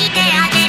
して